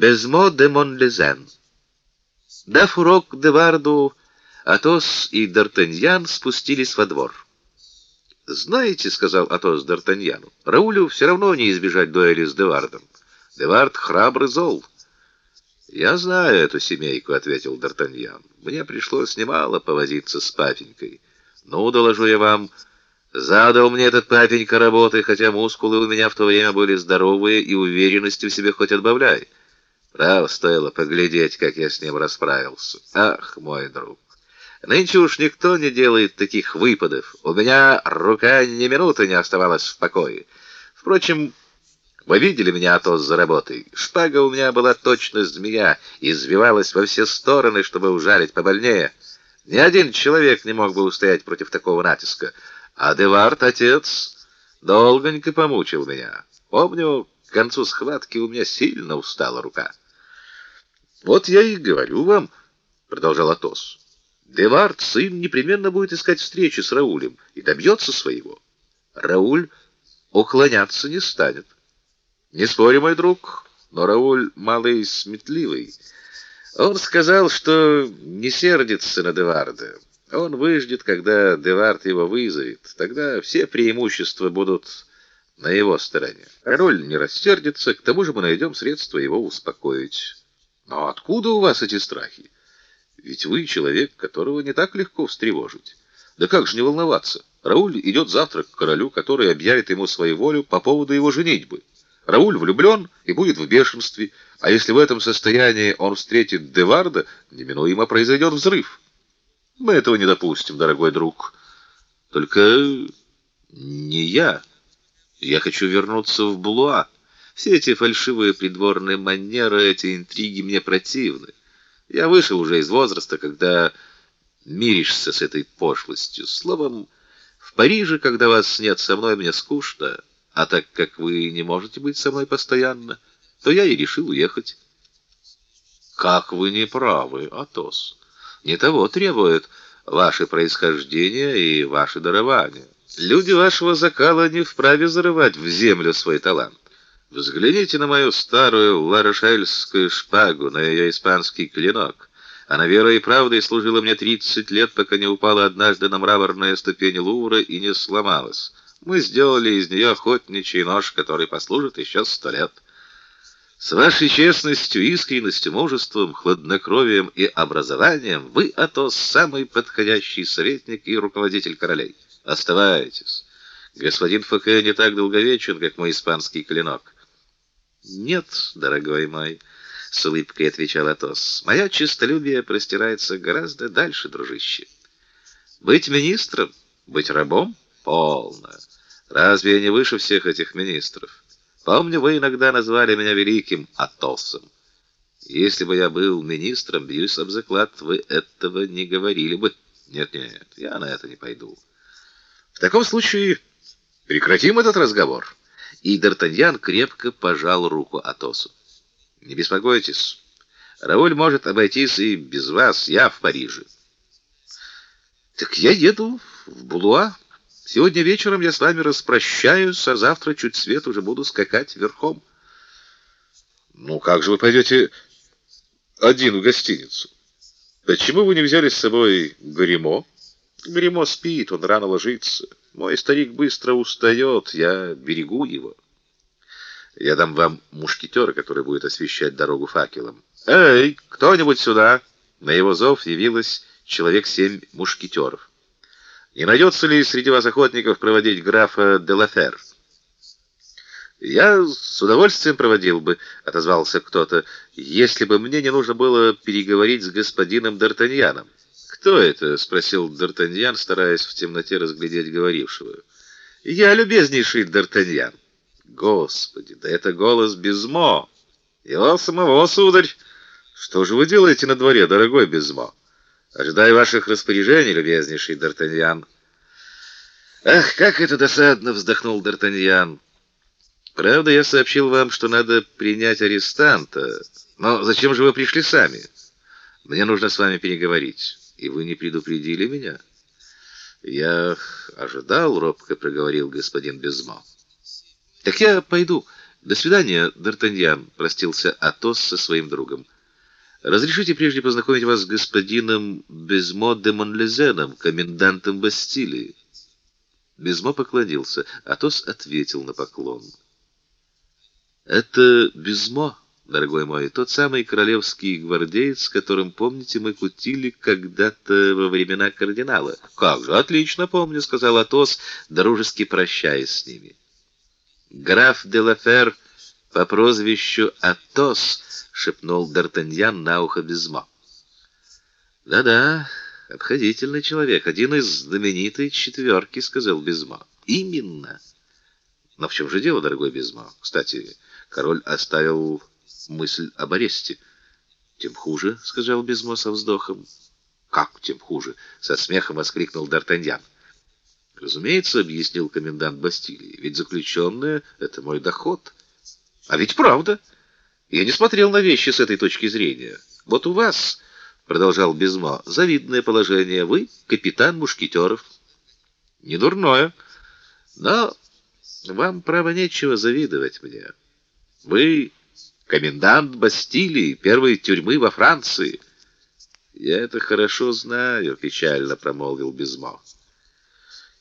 Безмо де Монлезен. Дав урок Деварду, Атос и Д'Артаньян спустились во двор. «Знаете, — сказал Атос Д'Артаньяну, — Раулю все равно не избежать дуэли с Девардом. Девард храбрый зол». «Я знаю эту семейку», — ответил Д'Артаньян. «Мне пришлось немало повозиться с папенькой. Ну, доложу я вам, задал мне этот папенька работы, хотя мускулы у меня в то время были здоровые и уверенности в себе хоть отбавляй. Право, стоило поглядеть, как я с ним расправился. Ах, мой друг!» Нынче уж никто не делает таких выпадов. У меня рука ни минуты не оставалась в покое. Впрочем, вы видели меня то за работой. Шпага у меня была точно змея, извивалась во все стороны, чтобы ужалить побольнее. Ни один человек не мог бы устоять против такого натиска. А Девард, отец, долгонько помучил меня. Помню, к концу схватки у меня сильно устала рука. Вот я и говорю вам, продолжал Атос. Девард, сын, непременно будет искать встречи с Раулем и добьется своего. Рауль уклоняться не станет. Не спорю, мой друг, но Рауль малый сметливый. Он сказал, что не сердится на Деварда. Он выждет, когда Девард его вызовет. Тогда все преимущества будут на его стороне. Король не рассердится, к тому же мы найдем средства его успокоить. Но откуда у вас эти страхи? Ведь вы человек, которого не так легко встревожить. Да как же не волноваться? Рауль идет завтра к королю, который объявит ему свою волю по поводу его женитьбы. Рауль влюблен и будет в бешенстве, а если в этом состоянии он встретит Деварда, неминуемо произойдет взрыв. Мы этого не допустим, дорогой друг. Только не я. Я хочу вернуться в Блуа. Все эти фальшивые придворные манеры, эти интриги мне противны. Я вышел уже из возраста, когда миришься с этой пошлостью. Словом, в Париже, когда вас нет со мной, мне скучно, а так как вы не можете быть со мной постоянно, то я и решил уехать. Как вы не правы, Атос. Не того требует ваше происхождение и ваше дарование. Люди вашего закала не вправе зарывать в землю свой талант. Взгляните на мою старую ларошельскую шпагу, на ее испанский клинок. Она верой и правдой служила мне 30 лет, пока не упала однажды на мраморные ступени Лувра и не сломалась. Мы сделали из нее охотничий нож, который послужит еще сто лет. С вашей честностью, искренностью, мужеством, хладнокровием и образованием вы, Атос, самый подходящий советник и руководитель королей. Оставайтесь. Господин Фоке не так долговечен, как мой испанский клинок. Нет, дорогой мой, с улыбкой отвечал Атос. Моя честолюбие простирается гораздо дальше, дружище. Быть министром, быть рабом полно. Разве я не выше всех этих министров? Помню, вы иногда назвали меня великим Атосом. Если бы я был министром, бьюсь об заклад, вы этого не говорили бы. Нет, нет, я на это не пойду. В таком случае прекратим этот разговор и Д'Артаньян крепко пожал руку Атосу. Не беспокойтесь. Рауль может обойтись и без вас, я в Париже. Так я еду в Булуа. Сегодня вечером я с вами распрощаюсь, а завтра чуть свет уже буду скакать верхом. Ну как же вы пойдете один в гостиницу? Почему вы не взяли с собой гримо? Гримо спит, он рано ложится. Мой старик быстро устает, я берегу его. Я дам вам мушкетера, который будет освещать дорогу факелом. Эй, кто-нибудь сюда? На его зов явилось человек семь мушкетеров. Не найдется ли среди вас охотников проводить графа де Лафер? Я с удовольствием проводил бы, отозвался кто-то, если бы мне не нужно было переговорить с господином Д'Артаньяном. Кто это? спросил Д'Артаньян, стараясь в темноте разглядеть говорившего. Я любезнейший Д'Артаньян. Господи, да это голос Безмо. Его самого, сударь. Что же вы делаете на дворе, дорогой Безмо? Ожидаю ваших распоряжений, любезнейший Д'Артаньян. Ах, как это досадно, вздохнул Д'Артаньян. Правда, я сообщил вам, что надо принять арестанта. Но зачем же вы пришли сами? Мне нужно с вами переговорить. И вы не предупредили меня? Я ожидал, робко проговорил господин Безмо. Так я пойду. До свидания, Д'Артаньян, простился Атос со своим другом. Разрешите прежде познакомить вас с господином Безмо де Монлезеном, комендантом Бастилии. Безмо поклонился, Атос ответил на поклон. Это Безмо, дорогой мой, тот самый королевский гвардеец, с которым, помните, мы кутили когда-то во времена кардинала. Как же, отлично помню, сказал Атос, дружески прощаясь с ними. Граф де Лафер по прозвищу Атос, шепнул Д'Артаньян на ухо Безмо. Да-да, обходительный человек, один из знаменитой четверки», — сказал Безмо. Именно. Но в чем же дело, дорогой Безмо? Кстати, король оставил мысль об аресте. Тем хуже, сказал Безмо со вздохом. Как тем хуже? со смехом воскликнул Д'Артаньян. Разумеется, объяснил комендант Бастилии. Ведь заключенные — это мой доход. А ведь правда. Я не смотрел на вещи с этой точки зрения. Вот у вас, продолжал Безмо, завидное положение. Вы капитан мушкетеров. Не дурное. Но вам право нечего завидовать мне. Вы комендант Бастилии, первой тюрьмы во Франции. Я это хорошо знаю, печально промолвил Безмо.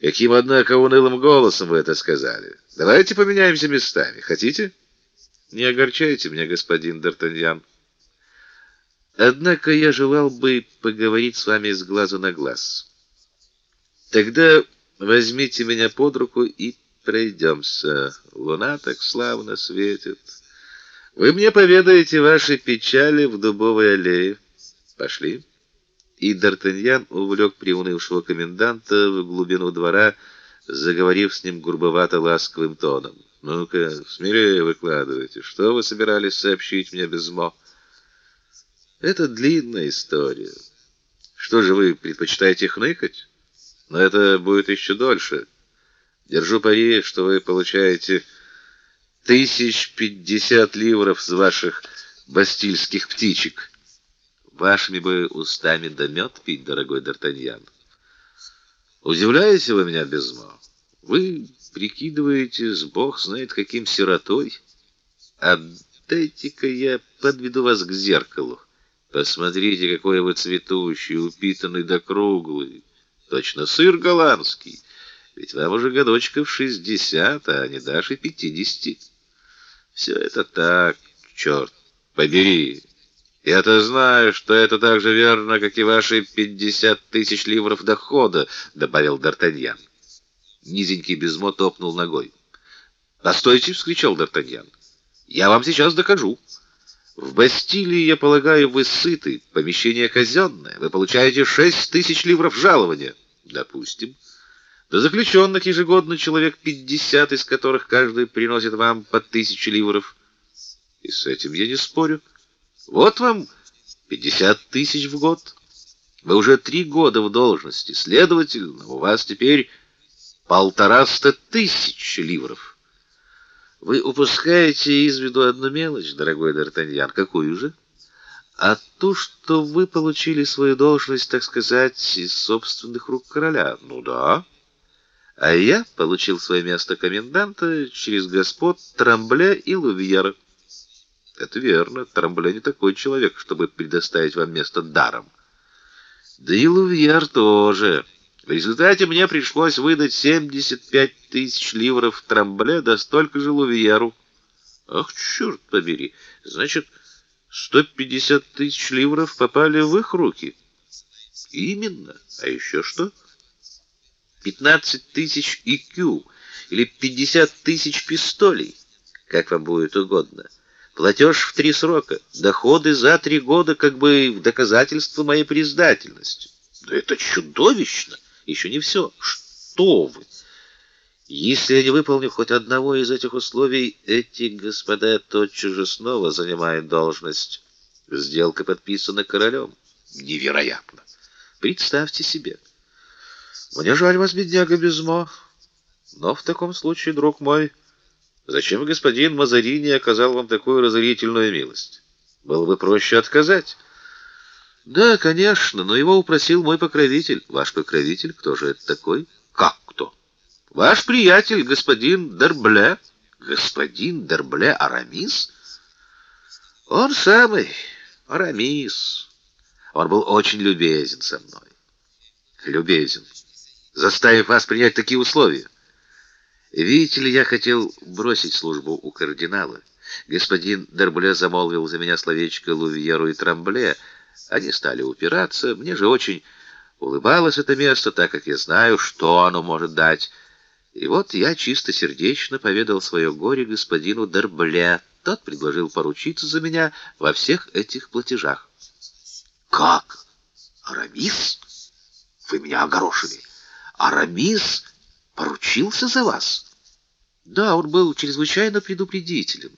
Каким, однако, унылым голосом вы это сказали. Давайте поменяемся местами. Хотите? Не огорчайте меня, господин Д'Артаньян. Однако я желал бы поговорить с вами с глазу на глаз. Тогда возьмите меня под руку и пройдемся. Луна так славно светит. Вы мне поведаете ваши печали в дубовой аллее. Пошли и Д'Артаньян увлек приунывшего коменданта в глубину двора, заговорив с ним грубовато-ласковым тоном. «Ну-ка, смелее выкладывайте. Что вы собирались сообщить мне Безмо?» «Это длинная история. Что же вы предпочитаете хныкать? Но это будет еще дольше. Держу пари, что вы получаете тысяч пятьдесят ливров с ваших бастильских птичек». Вашими бы устами да мед пить, дорогой Д'Артаньян. Удивляете вы меня, Безмо? Вы прикидываетесь, бог знает каким сиротой. Отдайте-ка я подведу вас к зеркалу. Посмотрите, какой вы цветущий, упитанный да круглый. Точно сыр голландский. Ведь вам уже годочков шестьдесят, а не даже пятидесяти. Все это так, черт побери. Я-то знаю, что это так же верно, как и ваши пятьдесят тысяч ливров дохода, добавил Д'Артаньян. Низенький Безмо топнул ногой. "Постойте", вскричал Д'Артаньян. "Я вам сейчас докажу. В Бастилии, я полагаю, вы сыты, помещение казенное, вы получаете шесть тысяч ливров жалования, допустим. До заключенных ежегодно человек пятьдесят, из которых каждый приносит вам по тысяче ливров. И с этим я не спорю. Вот вам пятьдесят тысяч в год. Вы уже три года в должности, следовательно, у вас теперь полтораста тысяч ливров. Вы упускаете из виду одну мелочь, дорогой Д'Артаньян. Какую же? А то, что вы получили свою должность, так сказать, из собственных рук короля. Ну да. А я получил свое место коменданта через господ Трамбле и Лувьера. Это верно. Трамбле не такой человек, чтобы предоставить вам место даром. Да и Лувьер тоже. В результате мне пришлось выдать 75 тысяч ливров Трамбле, да столько же Лувьеру. Ах, черт побери. Значит, 150 тысяч ливров попали в их руки. Именно. А еще что? 15 тысяч икю или 50 тысяч пистолей, как вам будет угодно. Платеж в три срока, доходы за три года как бы в доказательство моей признательности. Да это чудовищно! Еще не все. Что вы? Если я не выполню хоть одного из этих условий, эти господа тотчас же снова занимают должность. Сделка подписана королем. Невероятно. Представьте себе. Мне жаль вас, бедняга Безмо, но в таком случае, друг мой, Зачем господин Мазарини оказал вам такую разорительную милость? Было бы проще отказать. Да, конечно, но его упросил мой покровитель. Ваш покровитель? Кто же это такой? Как кто? Ваш приятель, господин Дербле. Господин Дербле Арамис? Он самый, Арамис. Он был очень любезен со мной. Любезен, заставив вас принять такие условия. Видите ли, я хотел бросить службу у кардинала. Господин Дербле замолвил за меня словечко Лувьеру и Трамбле. Они стали упираться. Мне же очень улыбалось это место, так как я знаю, что оно может дать. И вот я чистосердечно поведал свое горе господину Дербле. Тот предложил поручиться за меня во всех этих платежах. Как? Арамис? Вы меня огорошили. Арамис поручился за вас? Да, он был чрезвычайно предупредителен.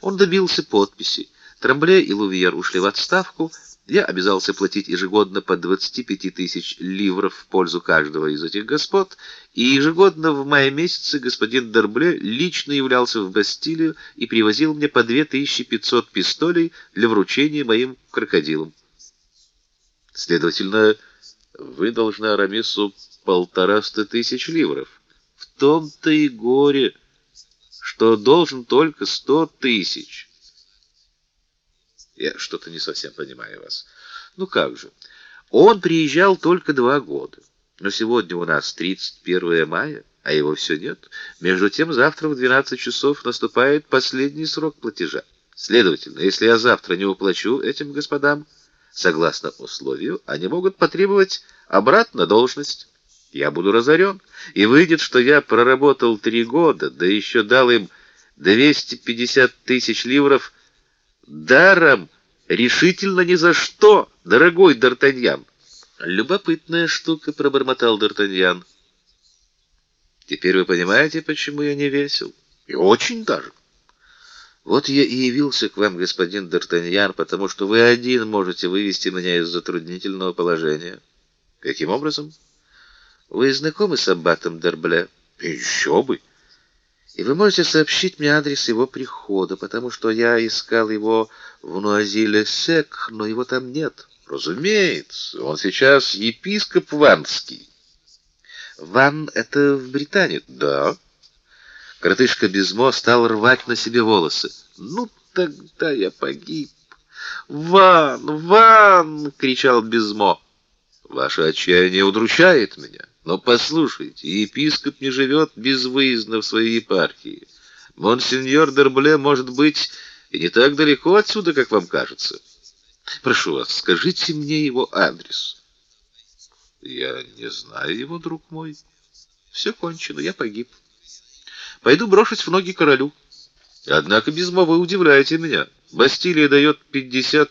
Он добился подписи. Трамбле и Лувьер ушли в отставку. Я обязался платить ежегодно по 25 тысяч ливров в пользу каждого из этих господ, и ежегодно в мае месяце господин Дербле лично являлся в Бастилию и привозил мне по 2500 пистолей для вручения моим крокодилам. Следовательно, вы должны Арамису полтораста тысяч ливров. В том-то и горе, что должен только сто тысяч. Я что-то не совсем понимаю вас. Ну как же? Он приезжал только два года. Но сегодня у нас 31 мая, а его все нет. Между тем завтра в 12 часов наступает последний срок платежа. Следовательно, если я завтра не уплачу этим господам, согласно условию, они могут потребовать обратно должность. Я буду разорен, и выйдет, что я проработал три года, да еще дал им 250 тысяч ливров даром, решительно ни за что, дорогой Д'Артаньян. Любопытная штука, пробормотал Д'Артаньян. Теперь вы понимаете, почему я не весел? И очень даже. Вот я и явился к вам, господин Д'Артаньян, потому что вы один можете вывести меня из затруднительного положения. Каким образом? Вы знакомы с аббатом Дербле? Еще бы. И вы можете сообщить мне адрес его прихода, потому что я искал его в Нуазиле-Сек, но его там нет. Разумеется, он сейчас епископ Ванский. Ван — это в Британии? Да. Коротышка Безмо стал рвать на себе волосы. Ну, тогда я погиб. «Ван! Ван!» — кричал Безмо. «Ваше отчаяние удручает меня». Но послушайте, епископ не живет безвыездно в своей епархии. Монсеньор Дербле может быть и не так далеко отсюда, как вам кажется. Прошу вас, скажите мне его адрес. Я не знаю его, друг мой. Все кончено, я погиб. Пойду брошусь в ноги королю. Однако без вы удивляете меня. Бастилия дает пятьдесят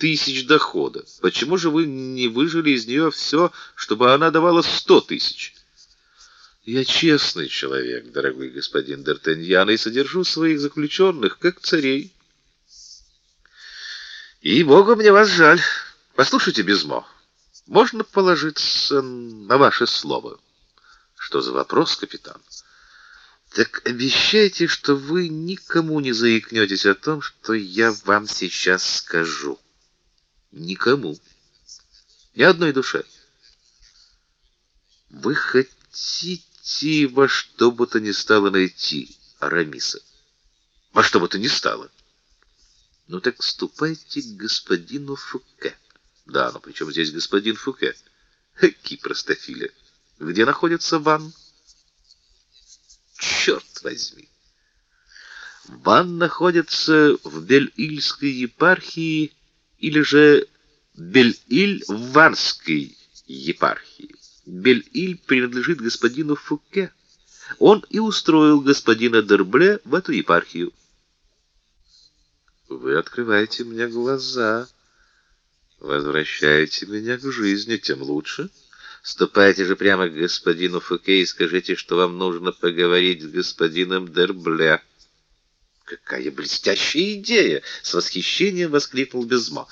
тысяч дохода. Почему же вы не выжили из нее все, чтобы она давала сто тысяч? Я честный человек, дорогой господин Д'Артаньян, и содержу своих заключенных, как царей. И богу мне вас жаль. Послушайте, Безмо, можно положиться на ваше слово? Что за вопрос, капитан? Так обещайте, что вы никому не заикнетесь о том, что я вам сейчас скажу. Никому. Ни одной душе. Вы хотите во что бы то ни стало найти Арамиса? Во что бы то ни стало. Ну так ступайте к господину Фуке. Да, но при чем здесь господин Фуке? Какие простофиля. Где находится Ван? Черт возьми. Ван находится в Бель-Ильской епархии или же Бель-Иль в Варской епархии. Бель-Иль принадлежит господину Фуке. Он и устроил господина Дербле в эту епархию. Вы открываете мне глаза, возвращаете меня к жизни, тем лучше. Ступайте же прямо к господину Фуке и скажите, что вам нужно поговорить с господином Дербле. Какая блестящая идея, с восхищением воскликнул Безмо.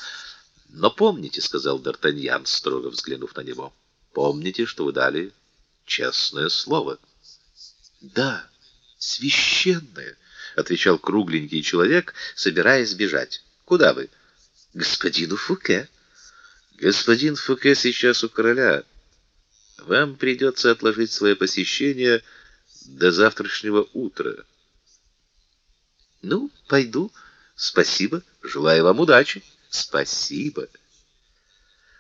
Но помните, сказал Д'Артаньян, строго взглянув на него. Помните, что вы дали честное слово. Да, священное, отвечал кругленький человек, собираясь бежать. Куда вы? Господину Фуке. Господин Фуке сейчас у короля. Вам придется отложить свое посещение до завтрашнего утра. Ну, пойду. Спасибо. Желаю вам удачи. Спасибо.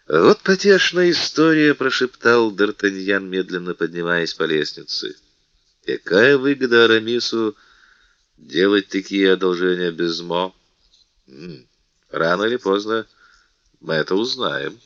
Вот потешная история, прошептал Д'Артаньян, медленно поднимаясь по лестнице. Какая выгода Арамису делать такие одолжения без мо? Рано или поздно мы это узнаем.